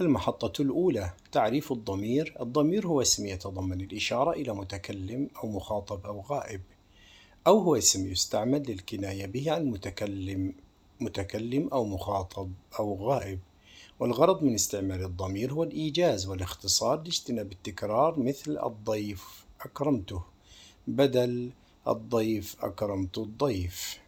المحطة الأولى تعريف الضمير. الضمير هو اسم يتضمن الإشارة إلى متكلم أو مخاطب أو غائب أو هو اسم يستعمل للكناية به عن متكلم متكلم أو مخاطب أو غائب. والغرض من استعمال الضمير هو الإيجاز والاختصار لاجتناب التكرار مثل الضيف أكرمته بدل الضيف أكرمت الضيف